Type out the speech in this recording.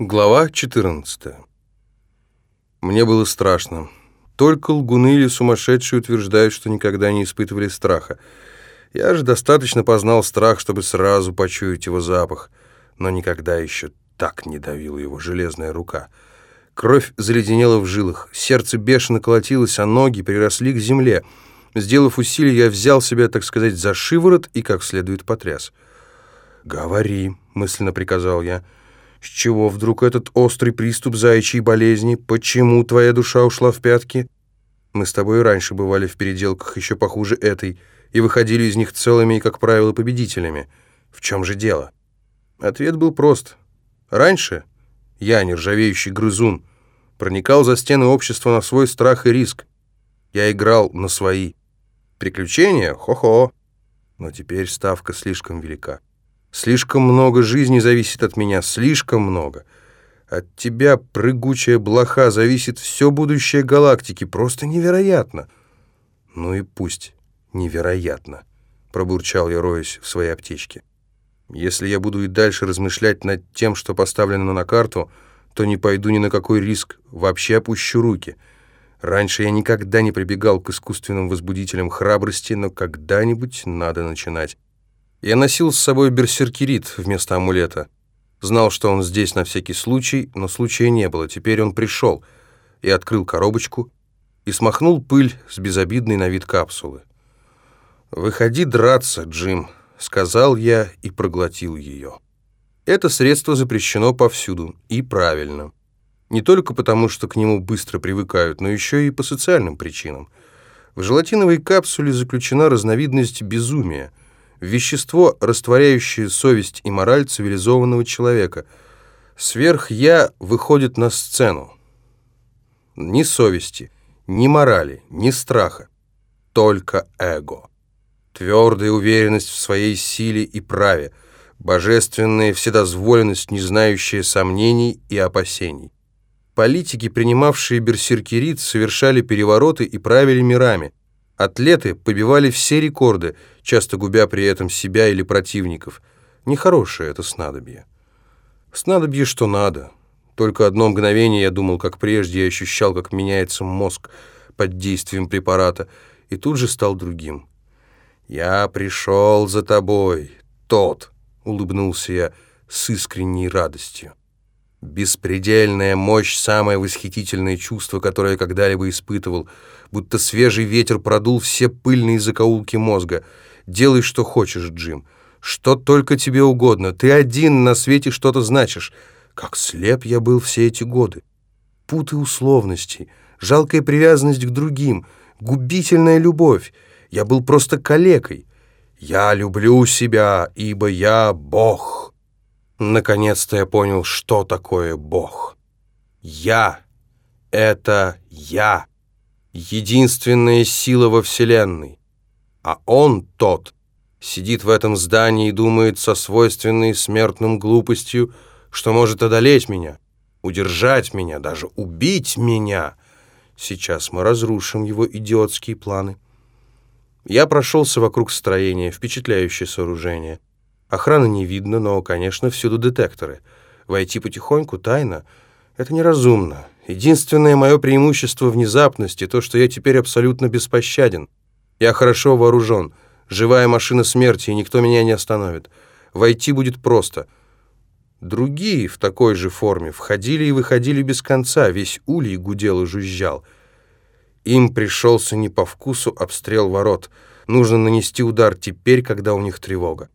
Глава 14. Мне было страшно. Только лгуны или сумасшедшие утверждают, что никогда не испытывали страха. Я же достаточно познал страх, чтобы сразу почуять его запах, но никогда еще так не давила его железная рука. Кровь заледенела в жилах, сердце бешено колотилось, а ноги приросли к земле. Сделав усилие, я взял себя, так сказать, за шиворот и как следует потряс. «Говори», — мысленно приказал я, — с чего вдруг этот острый приступ заячьей болезни? Почему твоя душа ушла в пятки? Мы с тобой раньше бывали в переделках еще похуже этой и выходили из них целыми и, как правило, победителями. В чем же дело? Ответ был прост. Раньше я, нержавеющий грызун, проникал за стены общества на свой страх и риск. Я играл на свои. Приключения? Хо-хо. Но теперь ставка слишком велика. Слишком много жизни зависит от меня, слишком много. От тебя, прыгучая блоха, зависит все будущее галактики. Просто невероятно. Ну и пусть невероятно, пробурчал я, роясь в своей аптечке. Если я буду и дальше размышлять над тем, что поставлено на карту, то не пойду ни на какой риск, вообще опущу руки. Раньше я никогда не прибегал к искусственным возбудителям храбрости, но когда-нибудь надо начинать. Я носил с собой берсеркерит вместо амулета. Знал, что он здесь на всякий случай, но случая не было. Теперь он пришел и открыл коробочку и смахнул пыль с безобидной на вид капсулы. «Выходи драться, Джим», — сказал я и проглотил ее. Это средство запрещено повсюду, и правильно. Не только потому, что к нему быстро привыкают, но еще и по социальным причинам. В желатиновой капсуле заключена разновидность безумия — вещество, растворяющее совесть и мораль цивилизованного человека. Сверх-я выходит на сцену. Ни совести, ни морали, ни страха, только эго. Твердая уверенность в своей силе и праве, божественная вседозволенность, не знающая сомнений и опасений. Политики, принимавшие берсеркерит, совершали перевороты и правили мирами. Атлеты побивали все рекорды, часто губя при этом себя или противников. Нехорошее это снадобье. Снадобье, что надо. Только одно мгновение я думал, как прежде, я ощущал, как меняется мозг под действием препарата, и тут же стал другим. «Я пришел за тобой, тот», — улыбнулся я с искренней радостью. Беспредельная мощь, самое восхитительное чувство, которое когда-либо испытывал, будто свежий ветер продул все пыльные закоулки мозга. Делай, что хочешь, Джим. Что только тебе угодно. Ты один на свете что-то значишь. Как слеп я был все эти годы. Путы условностей, жалкая привязанность к другим, губительная любовь. Я был просто калекой. Я люблю себя, ибо я Бог». Наконец-то я понял, что такое Бог. Я — это я, единственная сила во Вселенной. А Он тот, сидит в этом здании и думает со свойственной смертным глупостью, что может одолеть меня, удержать меня, даже убить меня. Сейчас мы разрушим его идиотские планы. Я прошелся вокруг строения, впечатляющее сооружение — Охраны не видно, но, конечно, всюду детекторы. Войти потихоньку, тайно — это неразумно. Единственное мое преимущество — внезапности, то, что я теперь абсолютно беспощаден. Я хорошо вооружен, живая машина смерти, и никто меня не остановит. Войти будет просто. Другие в такой же форме входили и выходили без конца, весь улей гудел и жужжал. Им пришелся не по вкусу обстрел ворот. Нужно нанести удар теперь, когда у них тревога.